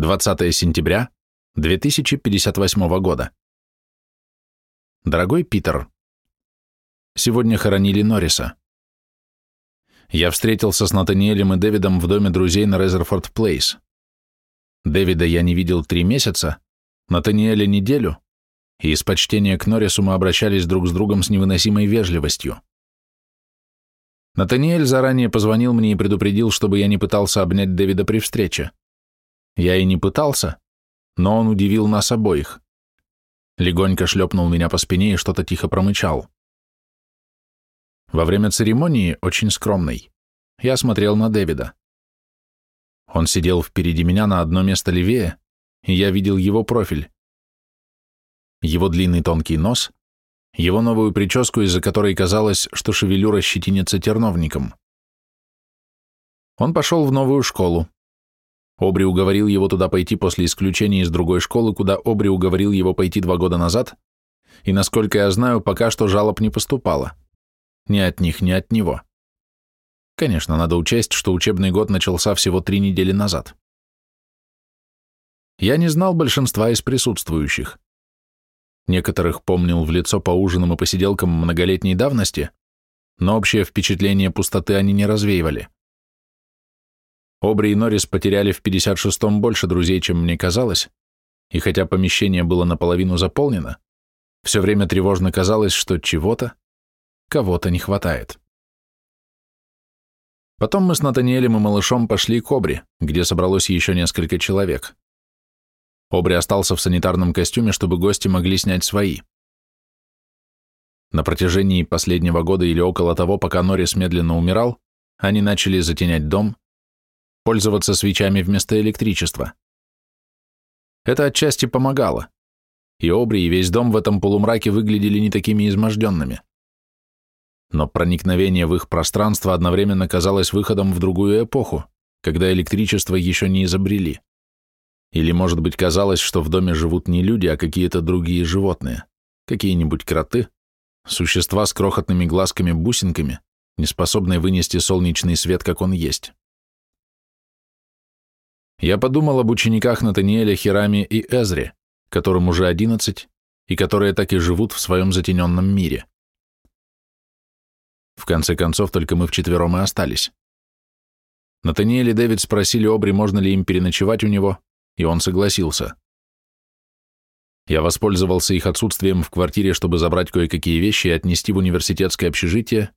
20 сентября 2058 года. Дорогой Питер, сегодня хоронили Норриса. Я встретился с Натаниэлем и Дэвидом в доме друзей на Резерфорд Плейс. Дэвида я не видел три месяца, Натаниэля неделю, и из почтения к Норрису мы обращались друг с другом с невыносимой вежливостью. Натаниэль заранее позвонил мне и предупредил, чтобы я не пытался обнять Дэвида при встрече. Я и не пытался, но он удивил нас обоих. Легонько шлепнул меня по спине и что-то тихо промычал. Во время церемонии, очень скромной, я смотрел на Дэвида. Он сидел впереди меня на одно место левее, и я видел его профиль. Его длинный тонкий нос, его новую прическу, из-за которой казалось, что шевелюра щетинится терновником. Он пошел в новую школу, Обри уговорил его туда пойти после исключения из другой школы, куда Обри уговорил его пойти два года назад, и, насколько я знаю, пока что жалоб не поступало. Ни от них, ни от него. Конечно, надо учесть, что учебный год начался всего три недели назад. Я не знал большинства из присутствующих. Некоторых помнил в лицо по ужинам и посиделкам многолетней давности, но общее впечатление пустоты они не развеивали. Обри и Норрис потеряли в 56-м больше друзей, чем мне казалось, и хотя помещение было наполовину заполнено, все время тревожно казалось, что чего-то, кого-то не хватает. Потом мы с Натаниэлем и малышом пошли к Обри, где собралось еще несколько человек. Обри остался в санитарном костюме, чтобы гости могли снять свои. На протяжении последнего года или около того, пока Норрис медленно умирал, они начали затенять дом, пользоваться свечами вместо электричества. Это отчасти помогало, и Обри и весь дом в этом полумраке выглядели не такими изможденными. Но проникновение в их пространство одновременно казалось выходом в другую эпоху, когда электричество еще не изобрели. Или, может быть, казалось, что в доме живут не люди, а какие-то другие животные, какие-нибудь кроты, существа с крохотными глазками-бусинками, не способные вынести солнечный свет, как он есть. Я подумал об учениках Натаниэля, Хираме и Эзре, которым уже одиннадцать, и которые так и живут в своем затененном мире. В конце концов, только мы вчетвером и остались. Натаниэль и Дэвид спросили Обри, можно ли им переночевать у него, и он согласился. Я воспользовался их отсутствием в квартире, чтобы забрать кое-какие вещи и отнести в университетское общежитие,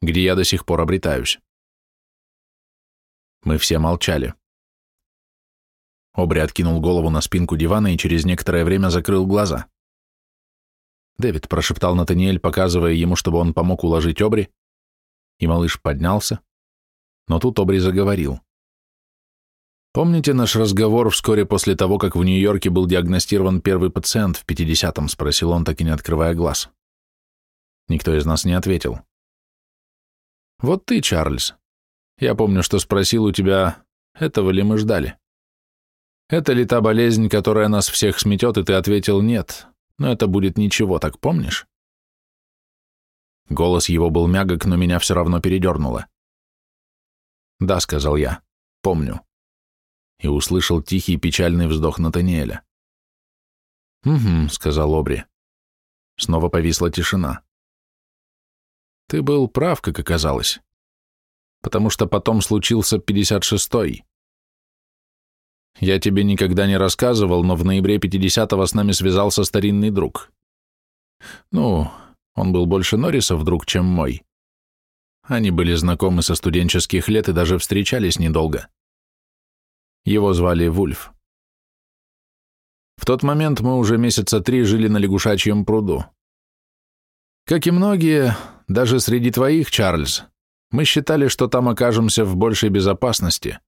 где я до сих пор обретаюсь. Мы все молчали. Обри откинул голову на спинку дивана и через некоторое время закрыл глаза. Дэвид прошептал Натаниэль, показывая ему, чтобы он помог уложить Обри, и малыш поднялся, но тут Обри заговорил. «Помните наш разговор вскоре после того, как в Нью-Йорке был диагностирован первый пациент в 50-м?» — спросил он, так и не открывая глаз. Никто из нас не ответил. «Вот ты, Чарльз. Я помню, что спросил у тебя, этого ли мы ждали?» Это ли та болезнь, которая нас всех сметет, и ты ответил нет, но это будет ничего, так помнишь? Голос его был мягок, но меня все равно передернуло. «Да», — сказал я, — «помню». И услышал тихий печальный вздох Натаниэля. «Угу», — сказал Обри. Снова повисла тишина. «Ты был прав, как оказалось. Потому что потом случился пятьдесят шестой. Я тебе никогда не рассказывал, но в ноябре 50-го с нами связался старинный друг. Ну, он был больше Норрисов друг, чем мой. Они были знакомы со студенческих лет и даже встречались недолго. Его звали Вульф. В тот момент мы уже месяца три жили на лягушачьем пруду. Как и многие, даже среди твоих, Чарльз, мы считали, что там окажемся в большей безопасности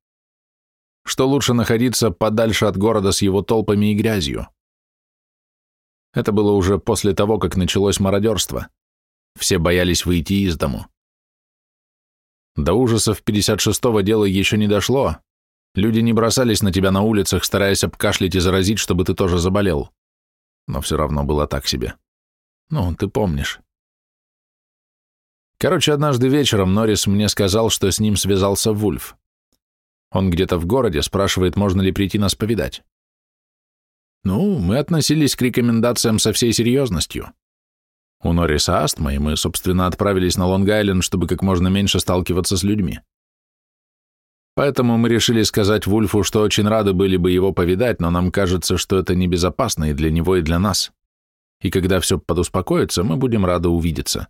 что лучше находиться подальше от города с его толпами и грязью. Это было уже после того, как началось мародерство. Все боялись выйти из дому. До ужасов 56-го дела еще не дошло. Люди не бросались на тебя на улицах, стараясь обкашлять и заразить, чтобы ты тоже заболел. Но все равно было так себе. Ну, ты помнишь. Короче, однажды вечером Норрис мне сказал, что с ним связался Вульф. Он где-то в городе, спрашивает, можно ли прийти нас повидать. Ну, мы относились к рекомендациям со всей серьезностью. У Норриса астма, и мы, собственно, отправились на Лонг-Айленд, чтобы как можно меньше сталкиваться с людьми. Поэтому мы решили сказать Вульфу, что очень рады были бы его повидать, но нам кажется, что это небезопасно и для него, и для нас. И когда все подуспокоится, мы будем рады увидеться.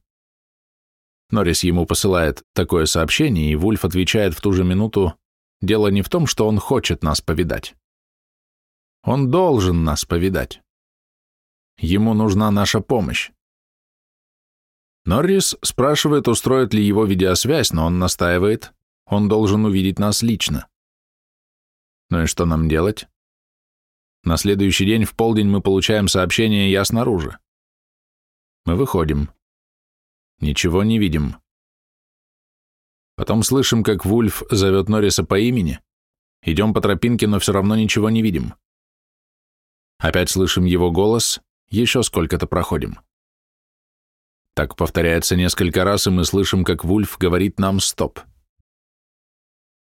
Норрис ему посылает такое сообщение, и Вульф отвечает в ту же минуту, дело не в том, что он хочет нас повидать. Он должен нас повидать. Ему нужна наша помощь. Норрис спрашивает, устроит ли его видеосвязь, но он настаивает, он должен увидеть нас лично. Ну и что нам делать? На следующий день в полдень мы получаем сообщение «Я снаружи». Мы выходим. Ничего не видим. Потом слышим, как Вульф зовет Норриса по имени. Идем по тропинке, но все равно ничего не видим. Опять слышим его голос, еще сколько-то проходим. Так повторяется несколько раз, и мы слышим, как Вульф говорит нам «стоп».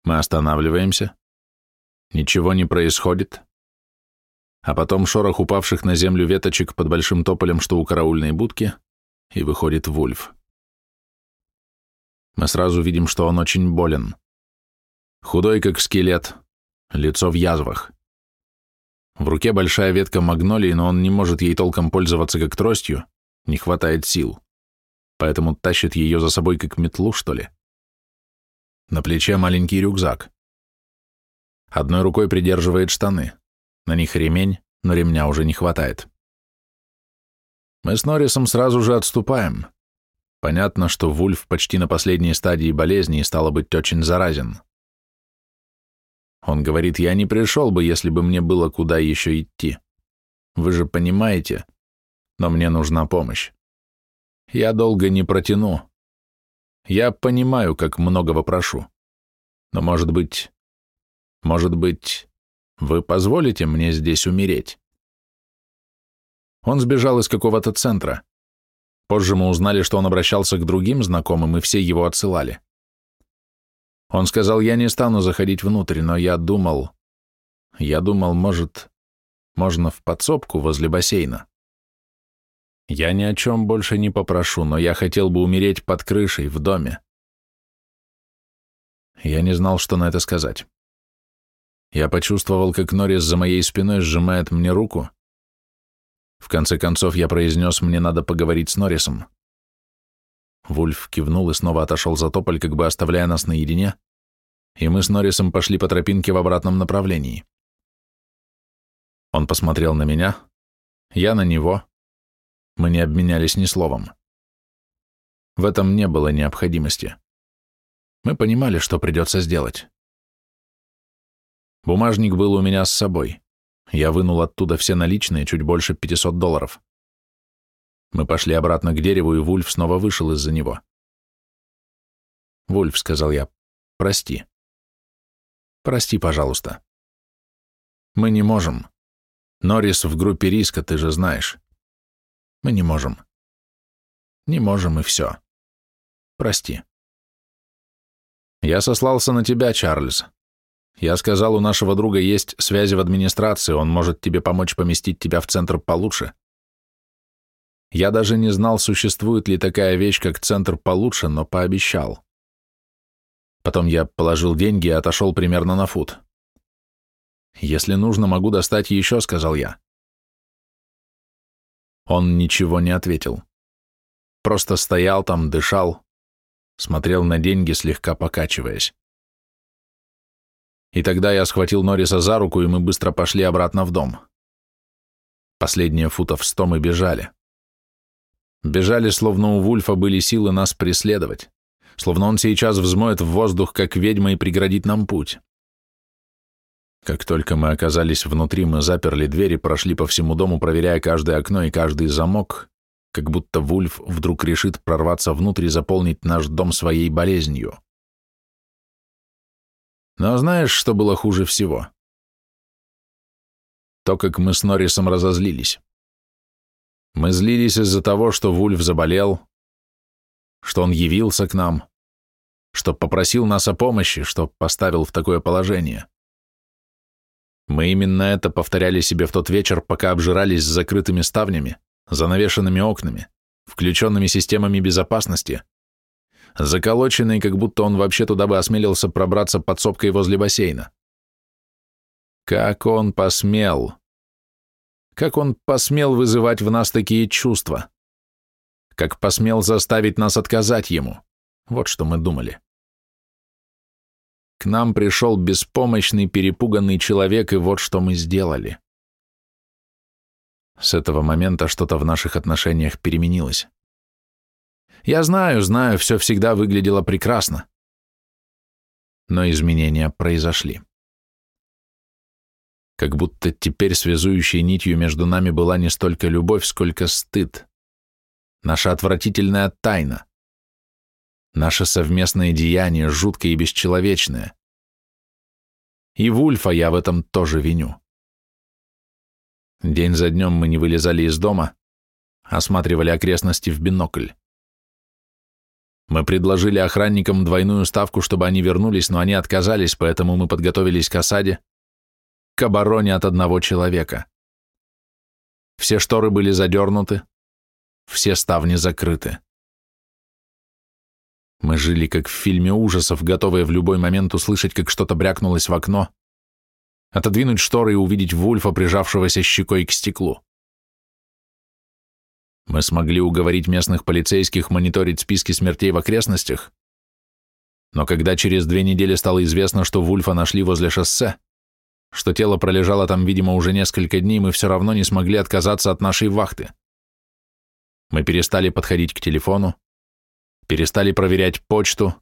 Мы останавливаемся. Ничего не происходит. А потом шорох упавших на землю веточек под большим тополем, что у караульной будки, и выходит Вульф. Мы сразу видим, что он очень болен. Худой, как скелет, лицо в язвах. В руке большая ветка магнолии, но он не может ей толком пользоваться как тростью, не хватает сил, поэтому тащит ее за собой как метлу, что ли. На плече маленький рюкзак. Одной рукой придерживает штаны. На них ремень, но ремня уже не хватает. Мы с Норрисом сразу же отступаем. Понятно, что Вульф почти на последней стадии болезни и стало быть очень заразен. Он говорит, я не пришел бы, если бы мне было куда еще идти. Вы же понимаете, но мне нужна помощь. Я долго не протяну. Я понимаю, как многого прошу. Но, может быть, может быть, вы позволите мне здесь умереть? Он сбежал из какого-то центра. Позже мы узнали, что он обращался к другим знакомым, и все его отсылали. Он сказал, я не стану заходить внутрь, но я думал... Я думал, может, можно в подсобку возле бассейна. Я ни о чем больше не попрошу, но я хотел бы умереть под крышей, в доме. Я не знал, что на это сказать. Я почувствовал, как Норрис за моей спиной сжимает мне руку. В конце концов я произнес, мне надо поговорить с Норрисом. Вульф кивнул и снова отошел за тополь, как бы оставляя нас наедине, и мы с Норрисом пошли по тропинке в обратном направлении. Он посмотрел на меня, я на него, мы не обменялись ни словом. В этом не было необходимости. Мы понимали, что придется сделать. Бумажник был у меня с собой. Я вынул оттуда все наличные, чуть больше 500 долларов. Мы пошли обратно к дереву, и Вульф снова вышел из-за него. «Вульф», — сказал я, — «прости. Прости, пожалуйста. Мы не можем. Норрис в группе риска, ты же знаешь. Мы не можем. Не можем, и все. Прости. Я сослался на тебя, Чарльз. Я сказал, у нашего друга есть связи в администрации, он может тебе помочь поместить тебя в центр получше. Я даже не знал, существует ли такая вещь, как центр получше, но пообещал. Потом я положил деньги и отошел примерно на фут. «Если нужно, могу достать еще», — сказал я. Он ничего не ответил. Просто стоял там, дышал, смотрел на деньги, слегка покачиваясь. И тогда я схватил Норриса за руку, и мы быстро пошли обратно в дом. Последние футов сто мы бежали. Бежали, словно у Вульфа были силы нас преследовать, словно он сейчас взмоет в воздух, как ведьма, и преградит нам путь. Как только мы оказались внутри, мы заперли дверь и прошли по всему дому, проверяя каждое окно и каждый замок, как будто Вульф вдруг решит прорваться внутрь и заполнить наш дом своей болезнью. Но знаешь, что было хуже всего? То, как мы с Норрисом разозлились. Мы злились из-за того, что Вульф заболел, что он явился к нам, что попросил нас о помощи, что поставил в такое положение. Мы именно это повторяли себе в тот вечер, пока обжирались с закрытыми ставнями, занавешенными окнами, включенными системами безопасности, заколоченный, как будто он вообще туда бы осмелился пробраться подсобкой возле бассейна. Как он посмел? Как он посмел вызывать в нас такие чувства? Как посмел заставить нас отказать ему? Вот что мы думали. К нам пришел беспомощный, перепуганный человек, и вот что мы сделали. С этого момента что-то в наших отношениях переменилось. Я знаю, знаю, все всегда выглядело прекрасно. Но изменения произошли. Как будто теперь связующей нитью между нами была не столько любовь, сколько стыд. Наша отвратительная тайна. Наше совместное деяние, жуткое и бесчеловечное. И Вульфа я в этом тоже виню. День за днем мы не вылезали из дома, осматривали окрестности в бинокль. Мы предложили охранникам двойную ставку, чтобы они вернулись, но они отказались, поэтому мы подготовились к осаде, к обороне от одного человека. Все шторы были задернуты, все ставни закрыты. Мы жили как в фильме ужасов, готовые в любой момент услышать, как что-то брякнулось в окно, отодвинуть шторы и увидеть Вульфа, прижавшегося щекой к стеклу. Мы смогли уговорить местных полицейских мониторить списки смертей в окрестностях, но когда через две недели стало известно, что Вульфа нашли возле шоссе, что тело пролежало там, видимо, уже несколько дней, мы все равно не смогли отказаться от нашей вахты. Мы перестали подходить к телефону, перестали проверять почту,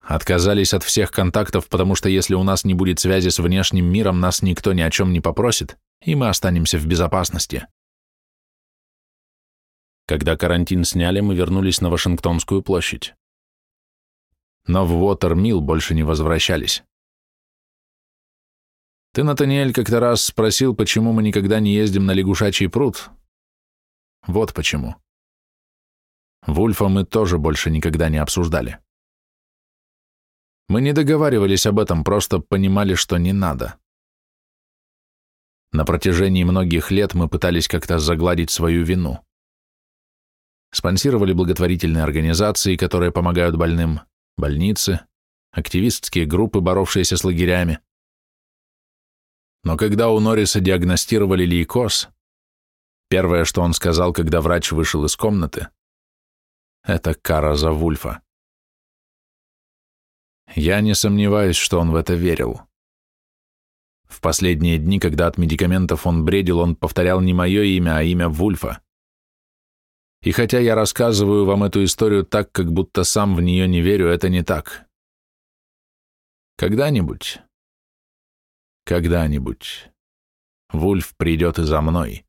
отказались от всех контактов, потому что если у нас не будет связи с внешним миром, нас никто ни о чем не попросит, и мы останемся в безопасности. Когда карантин сняли, мы вернулись на Вашингтонскую площадь. Но в Уотермилл больше не возвращались. Ты, Натаниэль, как-то раз спросил, почему мы никогда не ездим на лягушачий пруд. Вот почему. Вульфа мы тоже больше никогда не обсуждали. Мы не договаривались об этом, просто понимали, что не надо. На протяжении многих лет мы пытались как-то загладить свою вину. Спонсировали благотворительные организации, которые помогают больным, больницы, активистские группы, боровшиеся с лагерями. Но когда у Норриса диагностировали лейкоз, первое, что он сказал, когда врач вышел из комнаты, это кара за Вульфа. Я не сомневаюсь, что он в это верил. В последние дни, когда от медикаментов он бредил, он повторял не мое имя, а имя Вульфа. И хотя я рассказываю вам эту историю так, как будто сам в нее не верю, это не так. Когда-нибудь, когда-нибудь Вульф придет и за мной.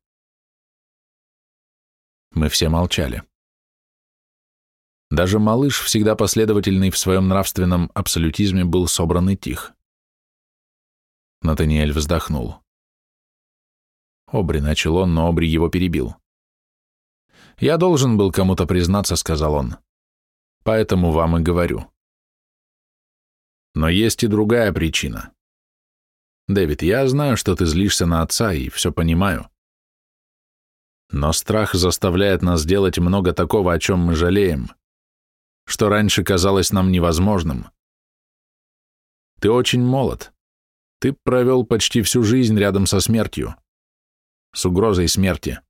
Мы все молчали. Даже малыш, всегда последовательный в своем нравственном абсолютизме, был собран и тих. Натаниэль вздохнул. Обри начал он, но Обри его перебил. «Я должен был кому-то признаться», — сказал он. «Поэтому вам и говорю». Но есть и другая причина. Дэвид, я знаю, что ты злишься на отца, и все понимаю. Но страх заставляет нас делать много такого, о чем мы жалеем что раньше казалось нам невозможным. Ты очень молод. Ты провел почти всю жизнь рядом со смертью, с угрозой смерти.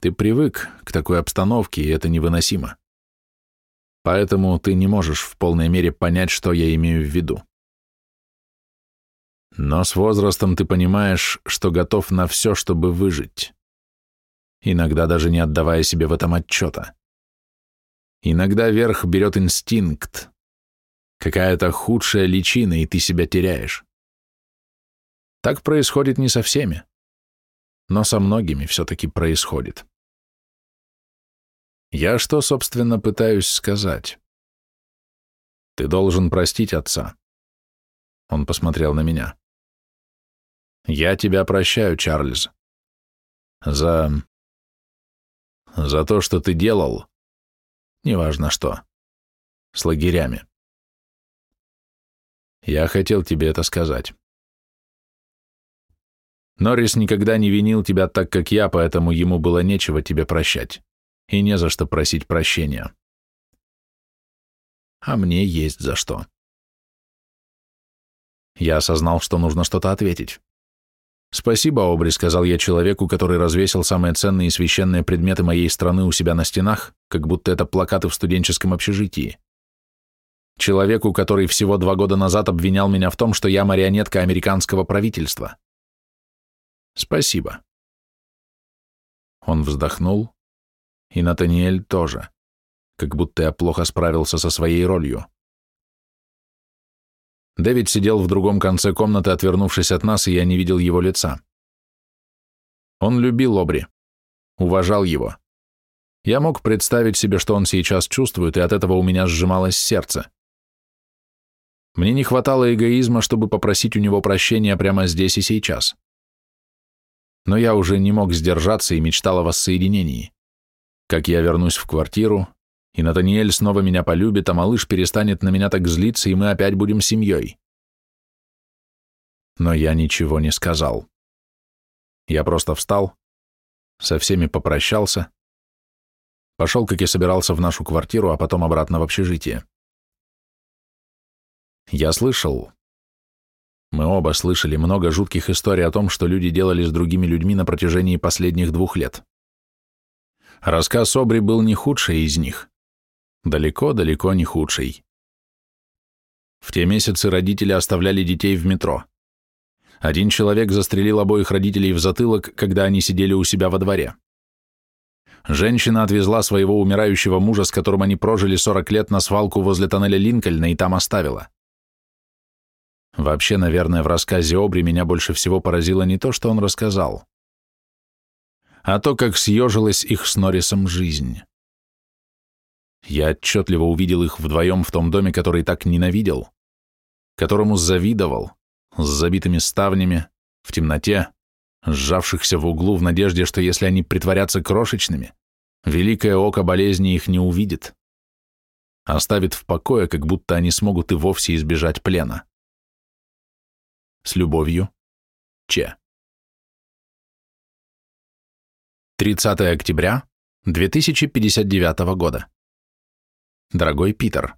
Ты привык к такой обстановке, и это невыносимо. Поэтому ты не можешь в полной мере понять, что я имею в виду. Но с возрастом ты понимаешь, что готов на все, чтобы выжить, иногда даже не отдавая себе в этом отчета. Иногда верх берет инстинкт. Какая-то худшая личина, и ты себя теряешь. Так происходит не со всеми, но со многими все-таки происходит. Я что, собственно, пытаюсь сказать? Ты должен простить отца. Он посмотрел на меня. Я тебя прощаю, Чарльз. За... За то, что ты делал, неважно что. с лагерями. Я хотел тебе это сказать. Норрис никогда не винил тебя так, как я, поэтому ему было нечего тебе прощать и не за что просить прощения. А мне есть за что. Я осознал, что нужно что-то ответить. «Спасибо, Обри», — сказал я человеку, который развесил самые ценные и священные предметы моей страны у себя на стенах, как будто это плакаты в студенческом общежитии. Человеку, который всего два года назад обвинял меня в том, что я марионетка американского правительства. Спасибо. Он вздохнул, и Натаниэль тоже, как будто я плохо справился со своей ролью. Дэвид сидел в другом конце комнаты, отвернувшись от нас, и я не видел его лица. Он любил Обри, уважал его. Я мог представить себе, что он сейчас чувствует, и от этого у меня сжималось сердце. Мне не хватало эгоизма, чтобы попросить у него прощения прямо здесь и сейчас. Но я уже не мог сдержаться и мечтал о воссоединении. Как я вернусь в квартиру, и Натаниэль снова меня полюбит, а малыш перестанет на меня так злиться, и мы опять будем семьей. Но я ничего не сказал. Я просто встал, со всеми попрощался, пошел, как и собирался, в нашу квартиру, а потом обратно в общежитие. Я слышал, мы оба слышали много жутких историй о том, что люди делали с другими людьми на протяжении последних двух лет. Рассказ Обри был не худший из них. Далеко-далеко не худший. В те месяцы родители оставляли детей в метро. Один человек застрелил обоих родителей в затылок, когда они сидели у себя во дворе. Женщина отвезла своего умирающего мужа, с которым они прожили 40 лет, на свалку возле тоннеля Линкольна и там оставила. Вообще, наверное, в рассказе Обри меня больше всего поразило не то, что он рассказал, а то, как съежилась их с Норрисом жизнь. Я отчетливо увидел их вдвоем в том доме, который так ненавидел, которому завидовал, с забитыми ставнями, в темноте, сжавшихся в углу в надежде, что если они притворятся крошечными, великое око болезни их не увидит, оставит в покое, как будто они смогут и вовсе избежать плена. С любовью, Че. 30 октября 2059 года. Дорогой Питер,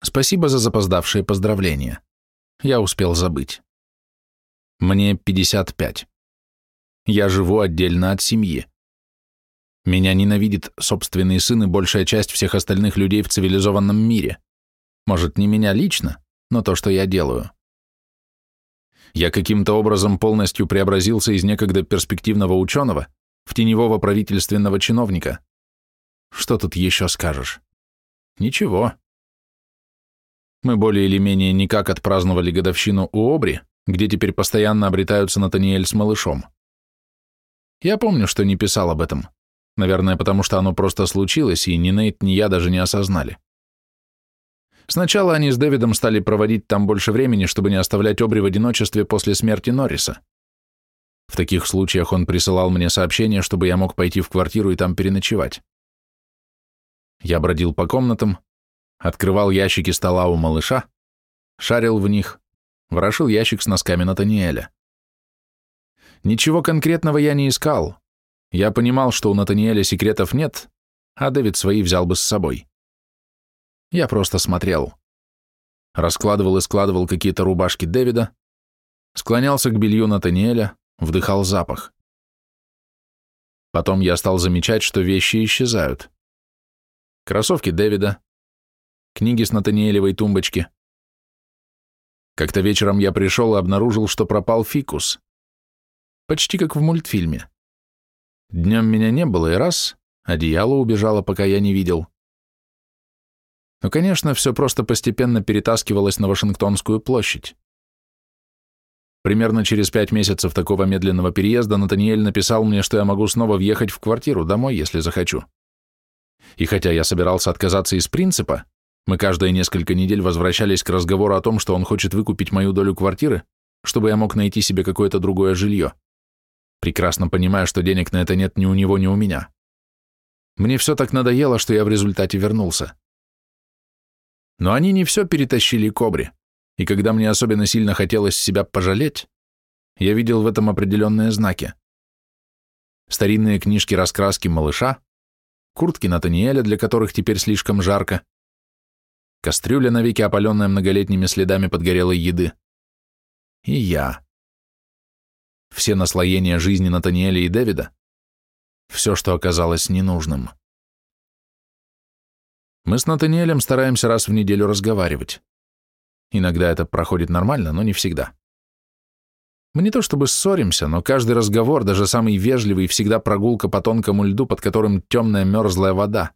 спасибо за запоздавшие поздравления. Я успел забыть. Мне 55. Я живу отдельно от семьи. Меня ненавидит собственный сын и большая часть всех остальных людей в цивилизованном мире. Может, не меня лично, но то, что я делаю. Я каким-то образом полностью преобразился из некогда перспективного ученого в теневого правительственного чиновника. Что тут еще скажешь? Ничего. Мы более или менее никак отпраздновали годовщину у Обри, где теперь постоянно обретаются Натаниэль с малышом. Я помню, что не писал об этом. Наверное, потому что оно просто случилось, и ни Нейт, ни я даже не осознали. Сначала они с Дэвидом стали проводить там больше времени, чтобы не оставлять Обри в одиночестве после смерти Норриса. В таких случаях он присылал мне сообщение, чтобы я мог пойти в квартиру и там переночевать. Я бродил по комнатам, открывал ящики стола у малыша, шарил в них, ворошил ящик с носками Натаниэля. Ничего конкретного я не искал. Я понимал, что у Натаниэля секретов нет, а Дэвид свои взял бы с собой. Я просто смотрел. Раскладывал и складывал какие-то рубашки Дэвида, склонялся к белью Натаниэля, вдыхал запах. Потом я стал замечать, что вещи исчезают. Кроссовки Дэвида, книги с Натаниэлевой тумбочки. Как-то вечером я пришел и обнаружил, что пропал фикус. Почти как в мультфильме. Днем меня не было, и раз, одеяло убежало, пока я не видел. Но, конечно, все просто постепенно перетаскивалось на Вашингтонскую площадь. Примерно через пять месяцев такого медленного переезда Натаниэль написал мне, что я могу снова въехать в квартиру домой, если захочу. И хотя я собирался отказаться из принципа, мы каждые несколько недель возвращались к разговору о том, что он хочет выкупить мою долю квартиры, чтобы я мог найти себе какое-то другое жилье, прекрасно понимая, что денег на это нет ни у него, ни у меня. Мне все так надоело, что я в результате вернулся. Но они не все перетащили кобре, и когда мне особенно сильно хотелось себя пожалеть, я видел в этом определенные знаки. Старинные книжки раскраски малыша, куртки Натаниэля, для которых теперь слишком жарко, кастрюля, навеки опаленная многолетними следами подгорелой еды, и я. Все наслоения жизни Натаниэля и Дэвида, все, что оказалось ненужным. Мы с Натаниэлем стараемся раз в неделю разговаривать. Иногда это проходит нормально, но не всегда. Мы не то чтобы ссоримся, но каждый разговор, даже самый вежливый, всегда прогулка по тонкому льду, под которым темная мерзлая вода.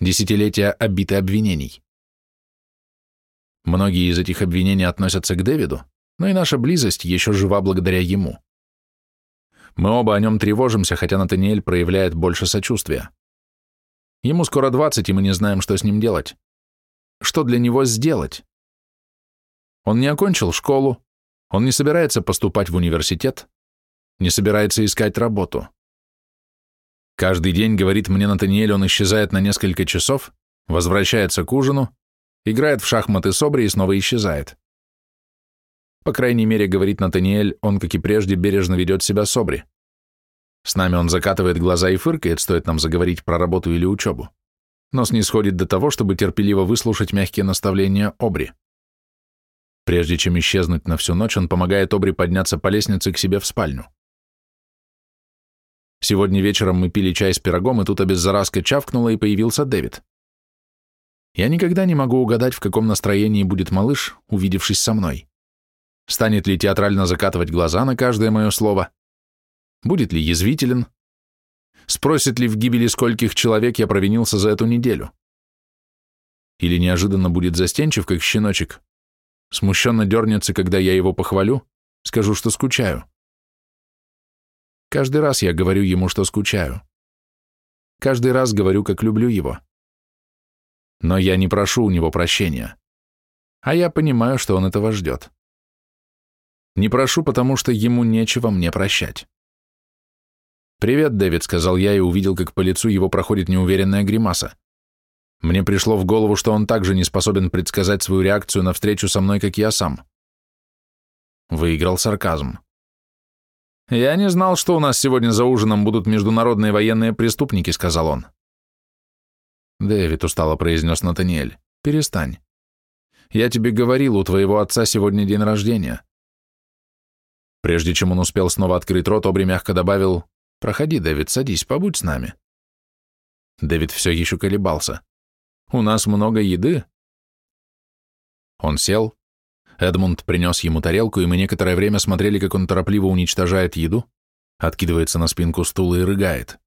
Десятилетия обиты обвинений. Многие из этих обвинений относятся к Дэвиду, но и наша близость еще жива благодаря ему. Мы оба о нем тревожимся, хотя Натаниэль проявляет больше сочувствия. Ему скоро двадцать, и мы не знаем, что с ним делать. Что для него сделать? Он не окончил школу, он не собирается поступать в университет, не собирается искать работу. Каждый день, говорит мне Натаниэль, он исчезает на несколько часов, возвращается к ужину, играет в шахматы с Обри и снова исчезает. По крайней мере, говорит Натаниэль, он, как и прежде, бережно ведет себя с Обри. С нами он закатывает глаза и фыркает, стоит нам заговорить про работу или учебу, но снисходит до того, чтобы терпеливо выслушать мягкие наставления Обри. Прежде чем исчезнуть на всю ночь, он помогает Обри подняться по лестнице к себе в спальню. Сегодня вечером мы пили чай с пирогом, и тут обеззаразка чавкнула, и появился Дэвид. Я никогда не могу угадать, в каком настроении будет малыш, увидевшись со мной. Станет ли театрально закатывать глаза на каждое мое слово? Будет ли язвителен? Спросит ли в гибели скольких человек я провинился за эту неделю? Или неожиданно будет застенчив, как щеночек, Смущенно дернется, когда я его похвалю, скажу, что скучаю. Каждый раз я говорю ему, что скучаю. Каждый раз говорю, как люблю его. Но я не прошу у него прощения. А я понимаю, что он этого ждет. Не прошу, потому что ему нечего мне прощать. «Привет, Дэвид», — сказал я и увидел, как по лицу его проходит неуверенная гримаса. Мне пришло в голову, что он также не способен предсказать свою реакцию на встречу со мной, как я сам. Выиграл сарказм. «Я не знал, что у нас сегодня за ужином будут международные военные преступники», — сказал он. «Дэвид», — устало произнес Натаниэль, — «перестань. Я тебе говорил, у твоего отца сегодня день рождения». Прежде чем он успел снова открыть рот, Обри мягко добавил, «Проходи, Дэвид, садись, побудь с нами». Дэвид все еще колебался. У нас много еды». Он сел. Эдмунд принес ему тарелку, и мы некоторое время смотрели, как он торопливо уничтожает еду, откидывается на спинку стула и рыгает.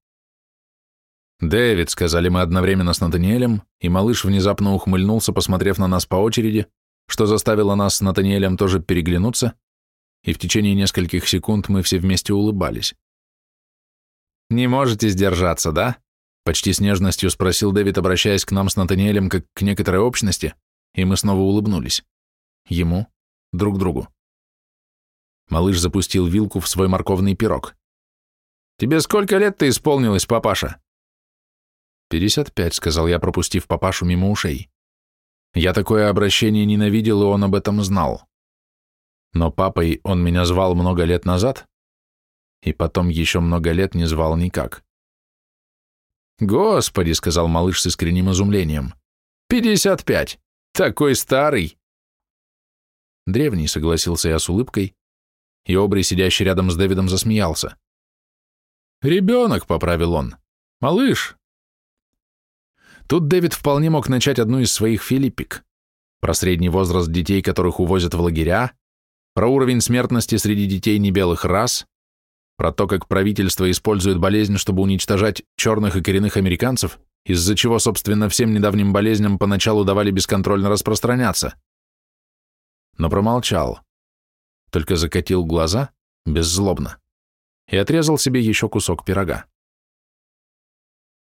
«Дэвид», — сказали мы одновременно с Натаниэлем, и малыш внезапно ухмыльнулся, посмотрев на нас по очереди, что заставило нас с Натаниэлем тоже переглянуться, и в течение нескольких секунд мы все вместе улыбались. «Не можете сдержаться, да?» Почти с нежностью спросил Дэвид, обращаясь к нам с Натаниэлем как к некоторой общности, и мы снова улыбнулись. Ему, друг другу. Малыш запустил вилку в свой морковный пирог. «Тебе сколько лет-то исполнилось, папаша?» «Пятьдесят пять», — сказал я, пропустив папашу мимо ушей. Я такое обращение ненавидел, и он об этом знал. Но папой он меня звал много лет назад, и потом еще много лет не звал никак. «Господи!» — сказал малыш с искренним изумлением. «Пятьдесят пять! Такой старый!» Древний, согласился я с улыбкой, и Обри, сидящий рядом с Дэвидом, засмеялся. «Ребенок!» — поправил он. «Малыш!» Тут Дэвид вполне мог начать одну из своих филиппик. Про средний возраст детей, которых увозят в лагеря, про уровень смертности среди детей небелых рас, про то, как правительство использует болезнь, чтобы уничтожать черных и коренных американцев, из-за чего, собственно, всем недавним болезням поначалу давали бесконтрольно распространяться. Но промолчал, только закатил глаза, беззлобно, и отрезал себе еще кусок пирога.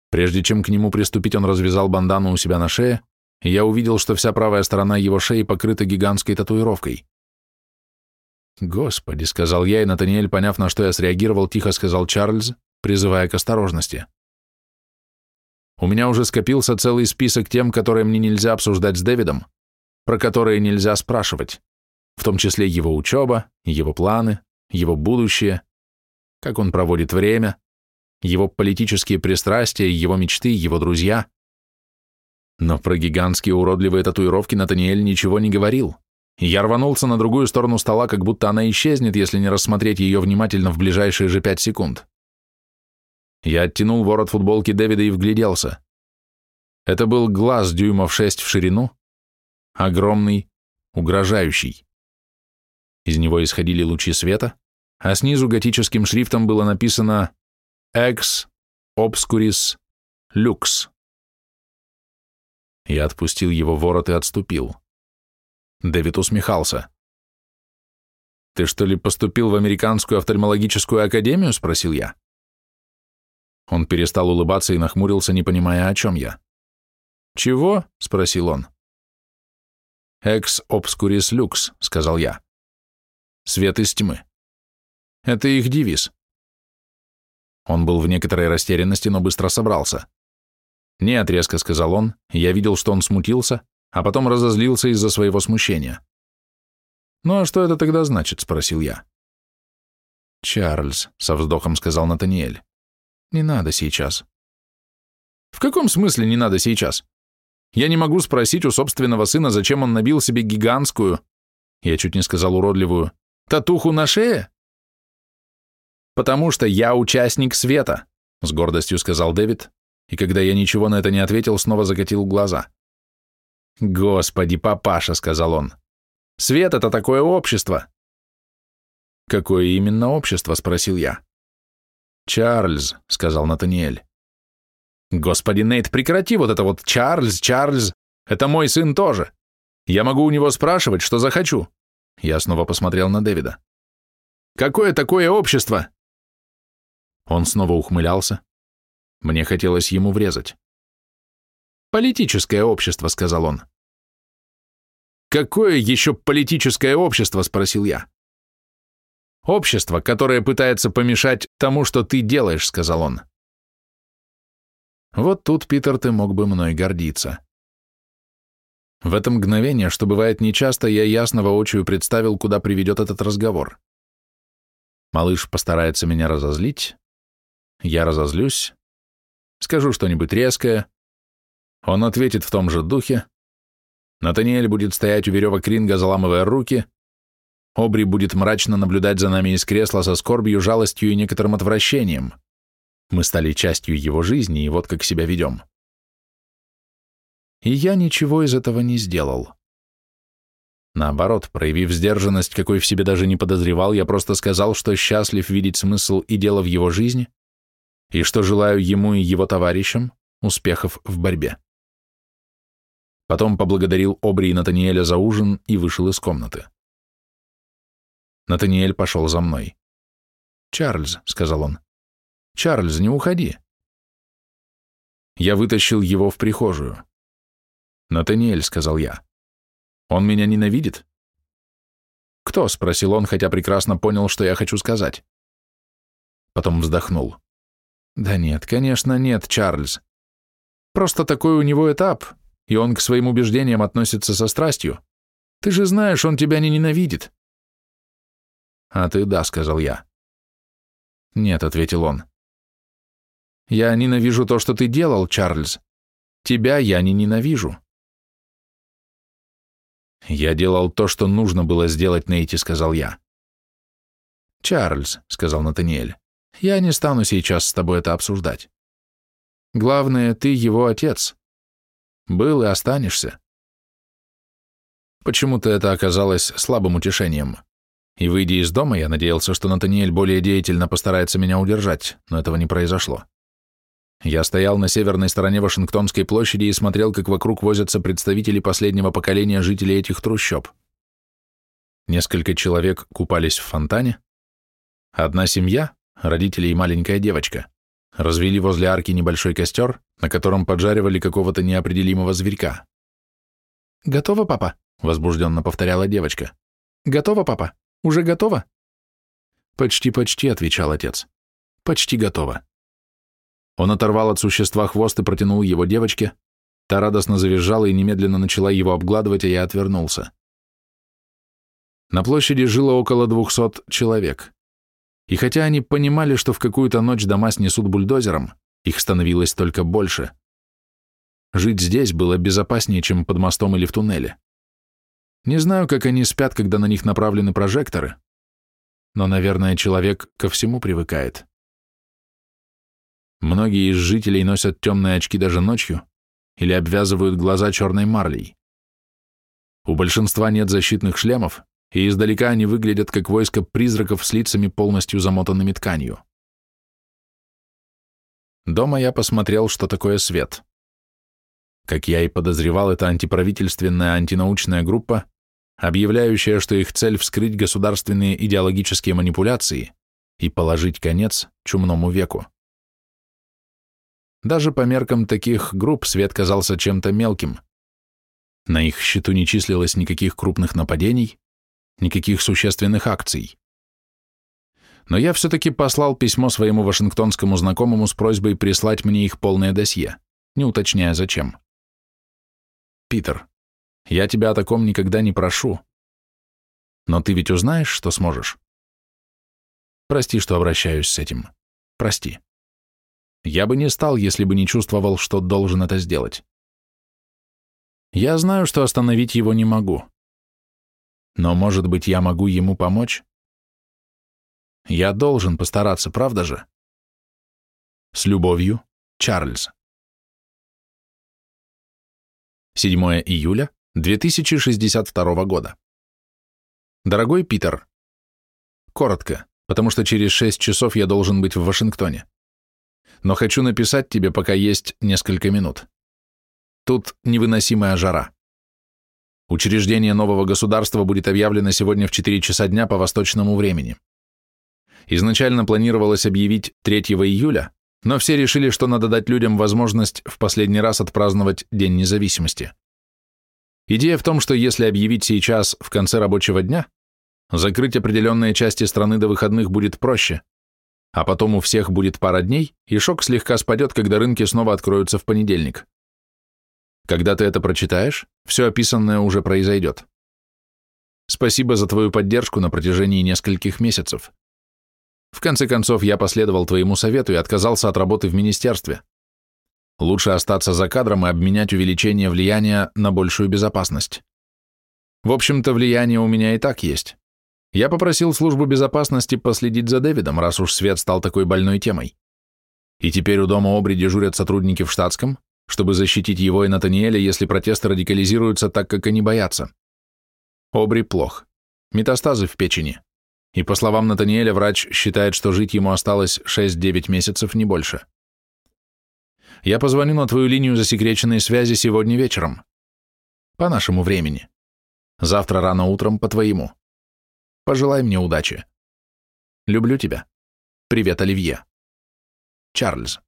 Прежде чем к нему приступить, он развязал бандану у себя на шее, и я увидел, что вся правая сторона его шеи покрыта гигантской татуировкой. «Господи», — сказал я, и Натаниэль, поняв, на что я среагировал, тихо сказал Чарльз, призывая к осторожности. У меня уже скопился целый список тем, которые мне нельзя обсуждать с Дэвидом, про которые нельзя спрашивать, в том числе его учеба, его планы, его будущее, как он проводит время, его политические пристрастия, его мечты, его друзья. Но про гигантские уродливые татуировки Натаниэль ничего не говорил, я рванулся на другую сторону стола, как будто она исчезнет, если не рассмотреть ее внимательно в ближайшие же пять секунд. Я оттянул ворот футболки Дэвида и вгляделся. Это был глаз дюймов шесть в ширину, огромный, угрожающий. Из него исходили лучи света, а снизу готическим шрифтом было написано «Ex obscuris lux». Я отпустил его ворот и отступил. Дэвид усмехался. «Ты что ли поступил в американскую офтальмологическую академию?» — спросил я. Он перестал улыбаться и нахмурился, не понимая, о чем я. «Чего?» — спросил он. «Ex obscuris lux», — сказал я. «Свет из тьмы». Это их девиз. Он был в некоторой растерянности, но быстро собрался. «Нет», — резко сказал он, я видел, что он смутился, а потом разозлился из-за своего смущения. «Ну а что это тогда значит?» — спросил я. «Чарльз», — со вздохом сказал Натаниэль, — «не надо сейчас». «В каком смысле не надо сейчас? Я не могу спросить у собственного сына, зачем он набил себе гигантскую, я чуть не сказал уродливую, татуху на шее?» «Потому что я участник света», — с гордостью сказал Дэвид, и когда я ничего на это не ответил, снова закатил глаза. «Господи, папаша», — сказал он, — «свет — это такое общество». «Какое именно общество?» — спросил я. «Чарльз», — сказал Натаниэль. «Господи, Нейт, прекрати вот это вот Чарльз, Чарльз. Это мой сын тоже. Я могу у него спрашивать, что захочу». Я снова посмотрел на Дэвида. «Какое такое общество?» Он снова ухмылялся. Мне хотелось ему врезать. «Политическое общество», — сказал он. «Какое еще политическое общество?» — спросил я. «Общество, которое пытается помешать тому, что ты делаешь», — сказал он. Вот тут, Питер, ты мог бы мной гордиться. В это мгновение, что бывает нечасто, я ясно воочию представил, куда приведет этот разговор. Малыш постарается меня разозлить, я разозлюсь, скажу что-нибудь резкое, он ответит в том же духе, Натаниэль будет стоять у веревок ринга, заламывая руки, Обри будет мрачно наблюдать за нами из кресла со скорбью, жалостью и некоторым отвращением. Мы стали частью его жизни, и вот как себя ведем. И я ничего из этого не сделал. Наоборот, проявив сдержанность, какой в себе даже не подозревал, я просто сказал, что счастлив видеть смысл и дело в его жизни, и что желаю ему и его товарищам успехов в борьбе. Потом поблагодарил Обри и Натаниэля за ужин и вышел из комнаты. Натаниэль пошел за мной. «Чарльз», — сказал он, — «Чарльз, не уходи». Я вытащил его в прихожую. «Натаниэль», — сказал я, — «он меня ненавидит?» «Кто?» — спросил он, хотя прекрасно понял, что я хочу сказать. Потом вздохнул. «Да нет, конечно, нет, Чарльз. Просто такой у него этап, и он к своим убеждениям относится со страстью. Ты же знаешь, он тебя не ненавидит». «А ты да», — сказал я. «Нет», — ответил он. «Я ненавижу то, что ты делал, Чарльз. Тебя я не ненавижу». «Я делал то, что нужно было сделать, Нейти», — сказал я. «Чарльз», — сказал Натаниэль, — «я не стану сейчас с тобой это обсуждать. Главное, ты его отец. Был и останешься». Почему-то это оказалось слабым утешением. И, выйдя из дома, я надеялся, что Натаниэль более деятельно постарается меня удержать, но этого не произошло. Я стоял на северной стороне Вашингтонской площади и смотрел, как вокруг возятся представители последнего поколения жителей этих трущоб. Несколько человек купались в фонтане. Одна семья, родители и маленькая девочка, развели возле арки небольшой костер, на котором поджаривали какого-то неопределимого зверька. «Готово, папа?» — возбужденно повторяла девочка. «Готово, папа? Уже готово?» «Почти-почти», — отвечал отец. «Почти готово». Он оторвал от существа хвост и протянул его девочке, та радостно завизжала и немедленно начала его обгладывать, а я отвернулся. На площади жило около двухсот человек. И хотя они понимали, что в какую-то ночь дома снесут бульдозером, их становилось только больше. Жить здесь было безопаснее, чем под мостом или в туннеле. Не знаю, как они спят, когда на них направлены прожекторы, но, наверное, человек ко всему привыкает. Многие из жителей носят темные очки даже ночью или обвязывают глаза черной марлей. У большинства нет защитных шлемов, и издалека они выглядят как войско призраков с лицами полностью замотанными тканью. Дома я посмотрел, что такое свет. Как я и подозревал, это антиправительственная антинаучная группа, объявляющая, что их цель вскрыть государственные идеологические манипуляции и положить конец чумному веку. Даже по меркам таких групп свет казался чем-то мелким. На их счету не числилось никаких крупных нападений, никаких существенных акций. Но я все-таки послал письмо своему вашингтонскому знакомому с просьбой прислать мне их полное досье, не уточняя зачем. Питер, я тебя о таком никогда не прошу. Но ты ведь узнаешь, что сможешь? Прости, что обращаюсь с этим. Прости. Я бы не стал, если бы не чувствовал, что должен это сделать. Я знаю, что остановить его не могу. Но, может быть, я могу ему помочь? Я должен постараться, правда же? С любовью, Чарльз. 7 июля 2062 года. Дорогой Питер, коротко, потому что через 6 часов я должен быть в Вашингтоне. Но хочу написать тебе, пока есть несколько минут. Тут невыносимая жара. Учреждение нового государства будет объявлено сегодня в 4 часа дня по восточному времени. Изначально планировалось объявить 3 июля, но все решили, что надо дать людям возможность в последний раз отпраздновать День независимости. Идея в том, что если объявить сейчас в конце рабочего дня, закрыть определенные части страны до выходных будет проще, а потом у всех будет пара дней, и шок слегка спадет, когда рынки снова откроются в понедельник. Когда ты это прочитаешь, все описанное уже произойдет. Спасибо за твою поддержку на протяжении нескольких месяцев. В конце концов, я последовал твоему совету и отказался от работы в министерстве. Лучше остаться за кадром и обменять увеличение влияния на большую безопасность. В общем-то, влияние у меня и так есть. Я попросил службу безопасности последить за Дэвидом, раз уж свет стал такой больной темой. И теперь у дома Обри дежурят сотрудники в штатском, чтобы защитить его и Натаниэля, если протесты радикализируются так, как они боятся. Обри плох. Метастазы в печени. И, по словам Натаниэля, врач считает, что жить ему осталось 6-9 месяцев, не больше. Я позвоню на твою линию засекреченной связи сегодня вечером. По нашему времени. Завтра рано утром по твоему. Пожелай мне удачи. Люблю тебя. Привет, Оливье. Чарльз.